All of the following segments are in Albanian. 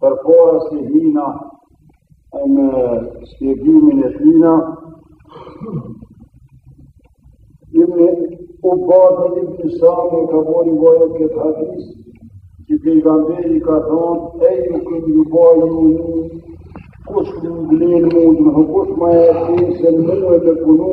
për para se hina e me spjegimin e tina, imi u bërë një të samë e ka bërë i vojë këtë hadis, që për i gamberi ka thonë, e ju këtë një bërë një një, kush më blenë mundë, kush më e të se më e të punu,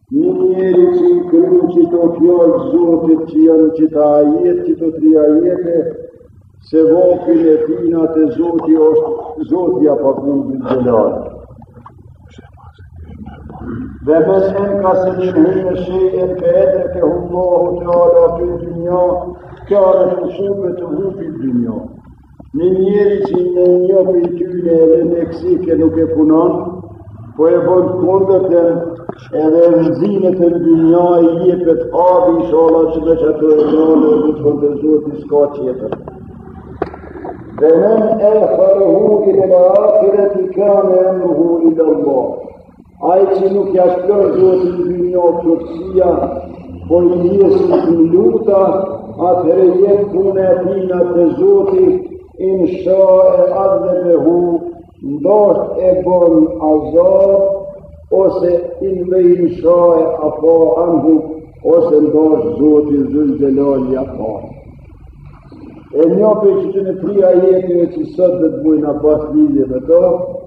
Një njeri që i kërru që të fjallë zotit që janë që të ajet që të tri ajete, se vapin e tina të zoti është zotja pa kundi të gjelarë. Dhe mes në ka se një hujë në shejën për edhe të humohu të ala për dynja, kërë të shumë të hupi dynja. Një njeri që një prej tyne e len eksike nuk e punon, po e bon të kundërtën edhe rëzine të në dynja i jepet atij ishalla që me që ato e në në në të te zoti s'ka tjetër. Ve men ehharahu ilel ahireti kane emruhu ilallah. Ai që nuk ja shplon zoti në dynja otësia, por i një si të një luta, atëherë jet puna e tina te zoti, in shae adhdhebehu, ndoshta e bon azab, ose i në me in shae afa anhu, ose ndoshta zoti xhel-le xhelaluhu ja fal. E një prej qityne prej ajeteve që sot dhe të bujnë a pas lidhje me to,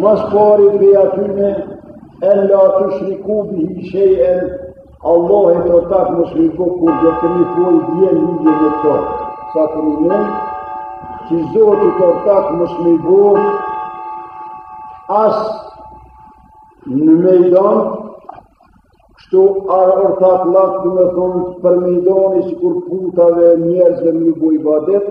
Ma s'pari prej atyne, en la tushriku bihi shej'en, Allahit ortak mos me i bo, kur do të mi folë edhe lidhje në të, sa të mi nëmë, që zotit ortak mos me i bo, as në mejdan, kështu arë ortak lakë domethonë, për mejdani sikur putave njerëzve me ju bo ibadet,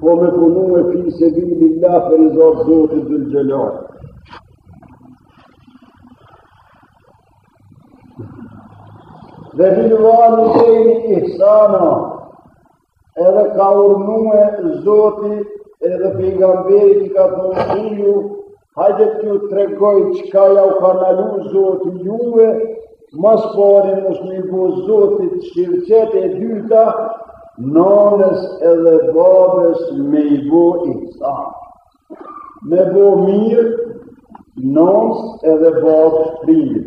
po me punu e fi se bim një la për i zotë zotë dhe gjelar. Dhe një në valë në tejnë i sana, edhe ka urnu e zotë edhe për i gamberi që ka thonë ju, Hajde të ju tregoj qka jau ka nalu zoti juve, ma s'pari mos me i bo zotit shirk e dyta, nonës edhe babës me i bo ihsan. Me bo mirë, nonës edhe babës prinit.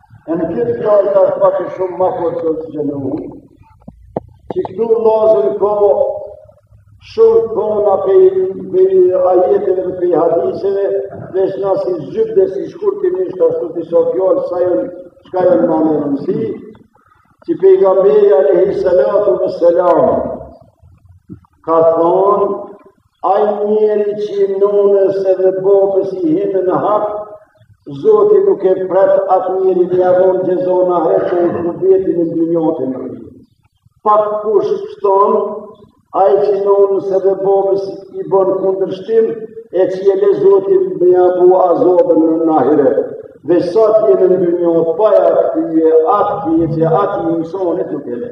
E në këtë fjalë ka pak e shumë ma fort të gjënë unë, që këtu lazëm ka shumë kona prej ajeteve dhe prej hadiseve, veç na si zhjypë dhe si shkurtimisht ashtu disa fjalë, sa jënë, çka janë ma me rënsi, që pejgamberi alejhi salatu we selam, ka thonë, Ai njeri që i nonës edhe bobës i hin në hak, Zoti nuk e pret atë njeri me ja von xhezon ahiret në kubetin e dynjotin në rrë. Pak kush pështon, ai që nonës edhe bobës i bon kundërshtim, e që e le Zoti me ja bu azobën në ahiret. Veç sa t'jenë në dynjo, pa e atë kje, atë kje, që atë një mësonit nuk e le.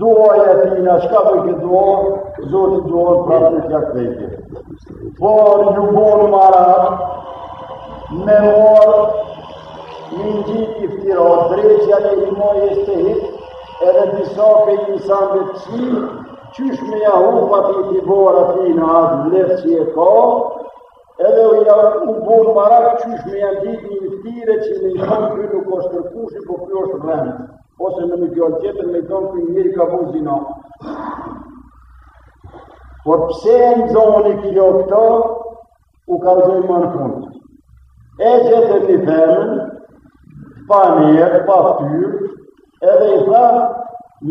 Duaj e ti në shka për këtë duaj, zotit duaj për të të këtë dhejtë. Por u bonë marak, me morë, me ngjitë iftiro, drejtja në i mojë e së hitë, edhe disa prej insan dhe të qimë, qysh me ja hup atë itibor atina atë vlerë që e ka, edhe u bonë marak, qysh me ja ngjitë një iftire që në i shumë për nuk është kërkushi, po për është rëndë. ose me një fjalë tjetër me thonë ky njeri ka bu zina. Por pse e në zoni kjo këto, u kallzoj ma në fund. E gjetën një femën, pa ner, pa fëtyrë, edhe i thanë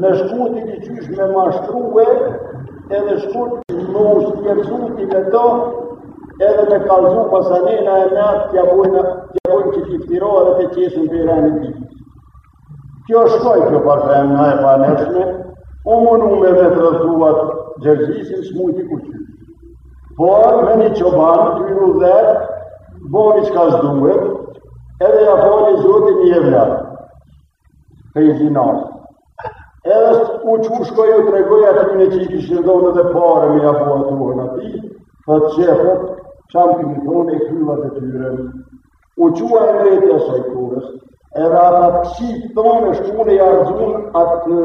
me shku te ky qysh me mashtrue, edhe shkut më ushtjerëzut i me to, edhe me kallzu pasanena e natë, tja bojnë që iftiro edhe të qesin për e rani Kjo shkoj kjo far femna e panershme, u munu me rrëzu atë Gjergjisin s'mujti kurqysh. Por, me një çoban, të ju dhe, boni çka s'duhet, edhe ja fali Zoti një evlat prej zinasë. Edhe u çu shkoj u tregoj atyne që i kishin dhonë edhe pare me ja bu atë të ruhën ati, të qepët, qamë këmi thonë e kryvat e tyre, U çua mreti i asaj kohës, e ra atë kësi tonë shkun e ja rrëzun atë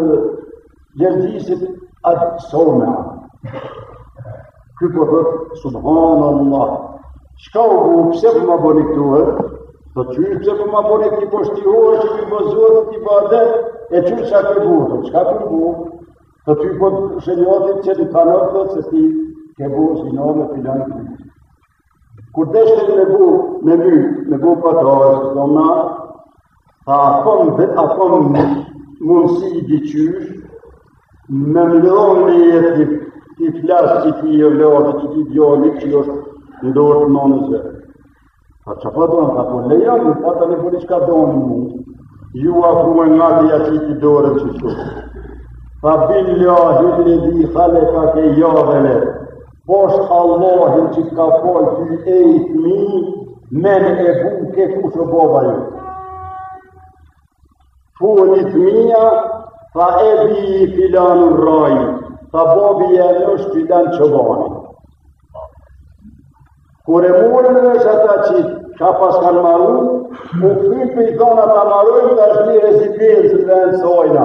Gjergjisit atë sona. Ky po thotë, subhan Allah, çka u bu, pëse për më bëni këtu e? Thotë qysh pse po ma boni këti po shtihojë që i bëzurë, këti bërde, e çka kom bu, çka kom bu? Thotë ty po sheriati që të kanërë, se ti ke bu zina me filan të Kur deshtet me bu me my, me bu patrojë, së do ma, a kom dhe a kom mundësi diqysh, me më lëdhën me jetë i flasë që ti jo lëdhën, qati djali që është n'dorë të nonës. A që pa do në ka po leja, në pa të në përri çka doni mu, ju afrue ngat, ja qiti dorën qështu. Pa bin lëdhën, hitë në di, hale ka ke jo dhe lëdhën. Pash Allahin që të ka fal ty e i të mi, men e bu ke kush o boba yt. Foli fëmija, tha e bi i filanu raj, tha bobi jem osht filan çobani. Kur e morën vesh ata çka paskan maru, u këpër i thonë ta marojmë tash një rezidencë edhe në sojna.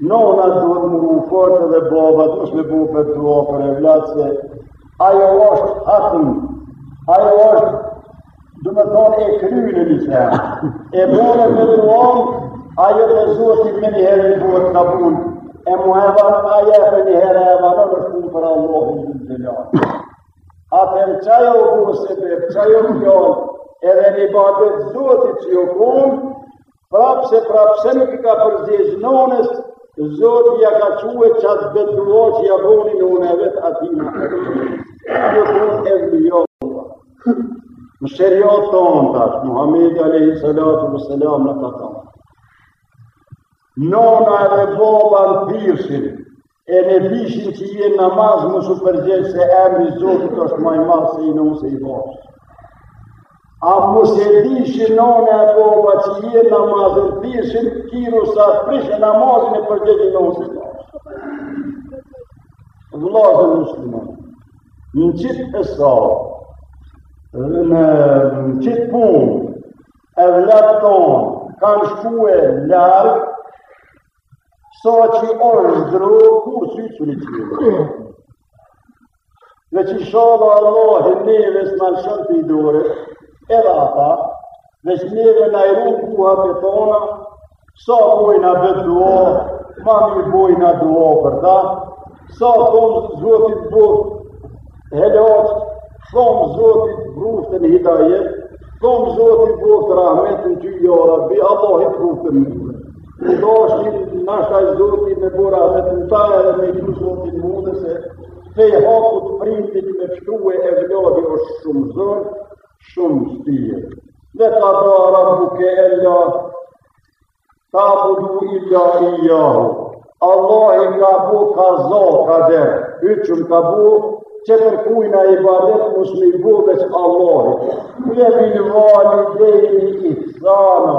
Nona duhet me u ru fort edhe baba është me bu për të ofër evlatë se ajo është hatëm, ajo është domethonë e kryme në njëse, e bume bedua, ajo pej Zotit menjëherë i bohet kabull, e mu e varë, ajo e përnjëherë e varë, në shku për Allahin në të lërë. A për qajo u bu sebep qajo u edhe një ibadet Zotit që ju kumë, Prapë se prapë se nuk i ka përgjegj nonës, Zoti ja ka çue qat bedua që ja boni nona e vet atina. Kjo punë e vë jo. Në sheriat tonë, tash, Muhammed alejhi salatu ve selam na thotë. Nona edhe boba n't'thirrshin, e n't'thirrshin që je n'namaz mos u përgjegj se emri Zotit është ma i madh se i nonës e i babës. Ama n't'thirrshin nona e boba që je n'namaz e t'thirrshin, kiru sa prishe namazin e përgjegju nonës e babës. Vllazën musliman, në qitë e sa, në qitë punë, evlatët tonë, kanë shkue lartë, Sa që i orë në zërë, kur që i që një që një. Në që shala Allah e neve së në shënë të i dore, edhe ata, meqë neve na i ru guhat tona, sa bojna bedua, ma mirë bojna dua për ta, sa thom Zoti t'boftë helaq, thom Zoti t'pruftë në hidajet, thom Zoti t'boftë rahmetin ty ja Rabbi, Allahi të ruftë të mërë. Në dosh inshallah Zoti me bo rahmet në taj dhe me ju zotit mundë se prej hakut prindit me pështu evladi është shumë zor, shumë shtirë. Ve kada rabbuke ella ta'budu illa ijjahu. Allahi ka bu kaza kader, hyqëm ka bu, që për kujna ibadet mos me i bu veç Allahit. Ve bil validejni ihsana,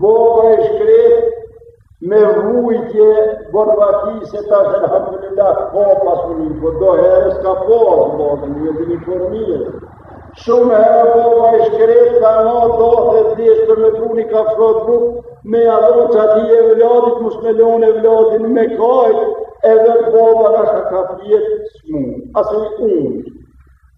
Boba e shkret me vujtje borbati se tash elhamdulilah po pasuni, po do herë s'ka pas bota, një jetë një për mirë. Shumë herë boba e shkret ka në do të dhjesë për me puni kafshat bukë, me ja dhon ati evladit, mos me lon evladin me kajtë, edhe boba noshta ka fjetë së mundë, asë i unë.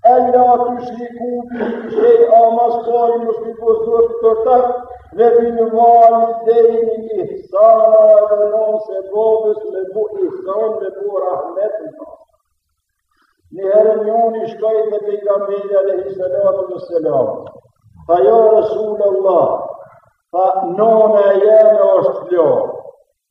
E la të shriku për të shëjë a maskari më shkë për zërë të tërtak, dhe për në valë i dhejë një një sara e dhe nëmë se bëbës me bu i sërë me bu rahmet në ta. Në herë një unë i shkaj dhe për i kamelja dhe i sëllatë dhe sëllatë. Tha jo Rasul Allah, tha nona e jene është florë,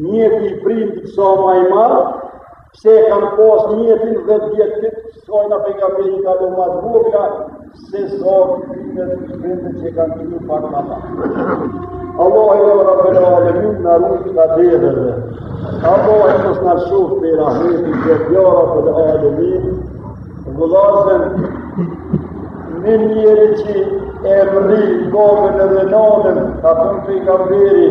Nijeti prindit sa ma i marë, se e kam pas nijetin dhe vjetë këtë kësojna për pejgamberi ka do ma dhurka, se sa këtë të prindi që kam të një pak në ma. Allah e ora për e ora një në rrujtë ka dheve dhe. Allah e kësë në shurë për i rahmeti që e pjara për e ora dhe një, vëllazën një njeri që e mrri, babën edhe nanën, ka thon pejgamberi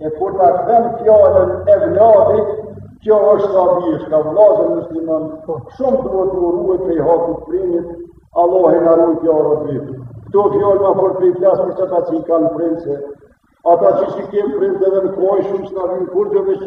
E kur ta kthen fjalën evladi, kjo është sa bie, ka vëllazën musliman, po shumë duhet të ruhet prej hakut të prindit, Allahi na rujt ja Rabbi. Këto fjalë ma tepër i flas për qata që i kanë prindët. Ata që i kanë prindët edhe në kohë shumë s'na vjen kur të vesh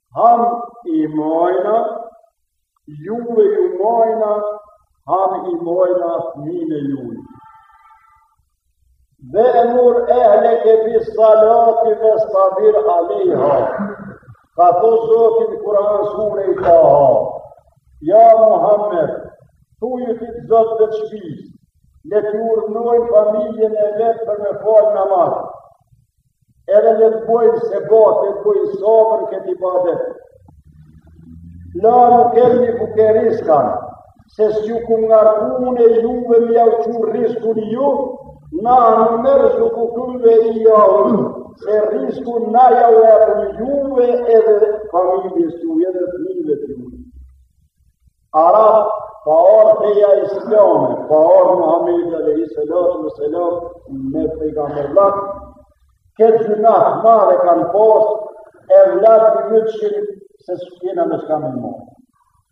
Ham i majna, juve ju majna, ham i majna fmin e juve. Ve'mur ehleke bis-salati vestabir alejha, ka thon Zoti n'Kuran sure Taha. Ja Muhammed, thuju ti të zotve t'shpis, le të urdhnojnë familjen e vetë për me falë namaz. Edhe le të bojnë sebat, le të bojnë sabër këtë ibadet. La nes'eluke riska, se s'ju kum ngarkue juve me jau çu riskun ju, nahnu nerzukukum ve ijjahum, se riskun na jau japim juve edhe familjes tuj, edhe fmive të juve. Arab, pa orë feja islame, pa orë Muhammed e lehi selatë më selatë me pejga me vlakë, këtë gjunat ma dhe kanë posë, e vlakë në në qënë se së kena me shka me më.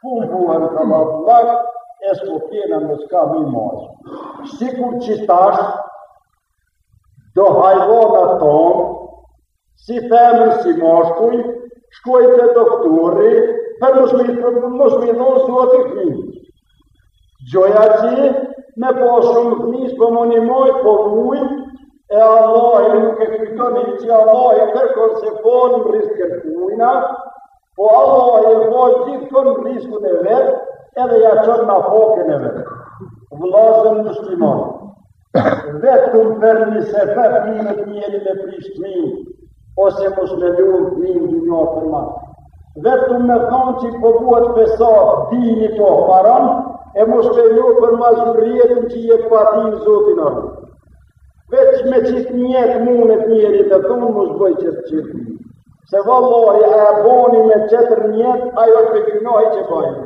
Punë bua në ka marë vlakë, e së kena me shka me më. Sikur që tashë, Do hajvana tonë, si femër, si mashkull, shkojnë te doktori, për mos me i dhonë Zoti fmi. Gjoja që me pasë shumë fmi s'po muj me i majtë, s'po muj, e Allahun nuk e kujtoni, që Allahu kërkon s'e lon në rizk kërkujna, po Allahu e man gjithkënd me rizkun e vet, edhe ia çon nafakën e vet. Vllazën myslimanë. Vetëm për një sebep munet njeri me prishë fmi ose mos me lonë fmi n'dynja përmas. Vetëm me thonë që po bohet fesad dini një të paran, e mos me lonë përmas zurrijetin që jet pa din në zotin arë. Veç me qit nijet munet njeri me thonë mos boj që të qitë një. Se vallahi e boni me tjetër nijet, ajo për gjynah që bëjnë.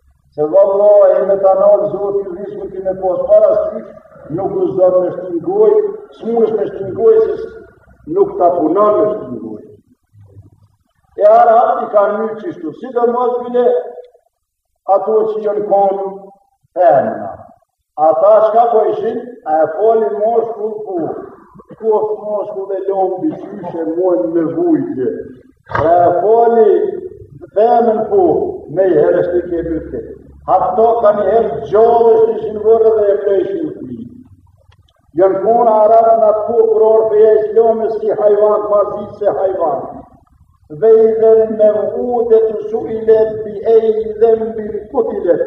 Se vallahi me ta nalë Zoti rizkun ti me pasë para sysh nuk guxon me shti n'gojë, s'munesh me shti n'gojë, se nuk ta pranon me shti n'gojë. E arabët i kanë mytë qishtu, sidomos bile ato që janë konë femna. Ata shka bojshin, a e fali mashkull po, ku është mashkull dhe lomë di qyshe mojnë me vujtje. A e fali femën po, me niherë e shtike e mytke. Ata ka një herë gjallë e shtishin n'vorr dhe e pleshin të Janë konë arabët në atë kohë pa ardhë feja islame si hajvan, ma zi se hajvan. Ve idhel meu'udetu suilet bi ejji dhenbin kutilet.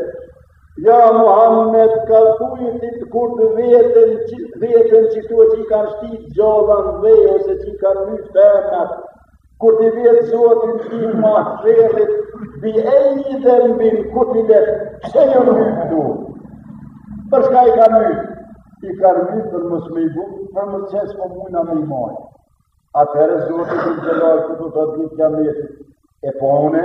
Ja Muhammed ka thujit i të kur të veten, veten që tu e që i kanë shti t'gjallë n'dhe ose që i kanë mytë femnat. Kur t'i vet Zoti n'mahsher, bi ejji dhenbin kutilet, pse jonë mytë këto? Për shka i ke mytë? I kam mytë për mos me i bo, për mësë qesë s'po mujna me i majtë. Atëherë Zoti të gjelaj, ku të të ditë kijametit e pone,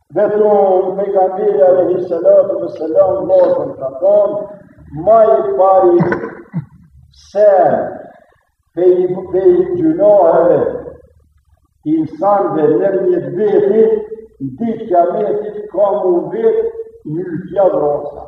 Vetëm me nga mire dhe një selatë dhe selatë në lotën ka thonë, ma i pari se pe i pe i gjynoheve i nësan dhe në një të veti, në ditë kja me të të kamë u vetë një të javrasa.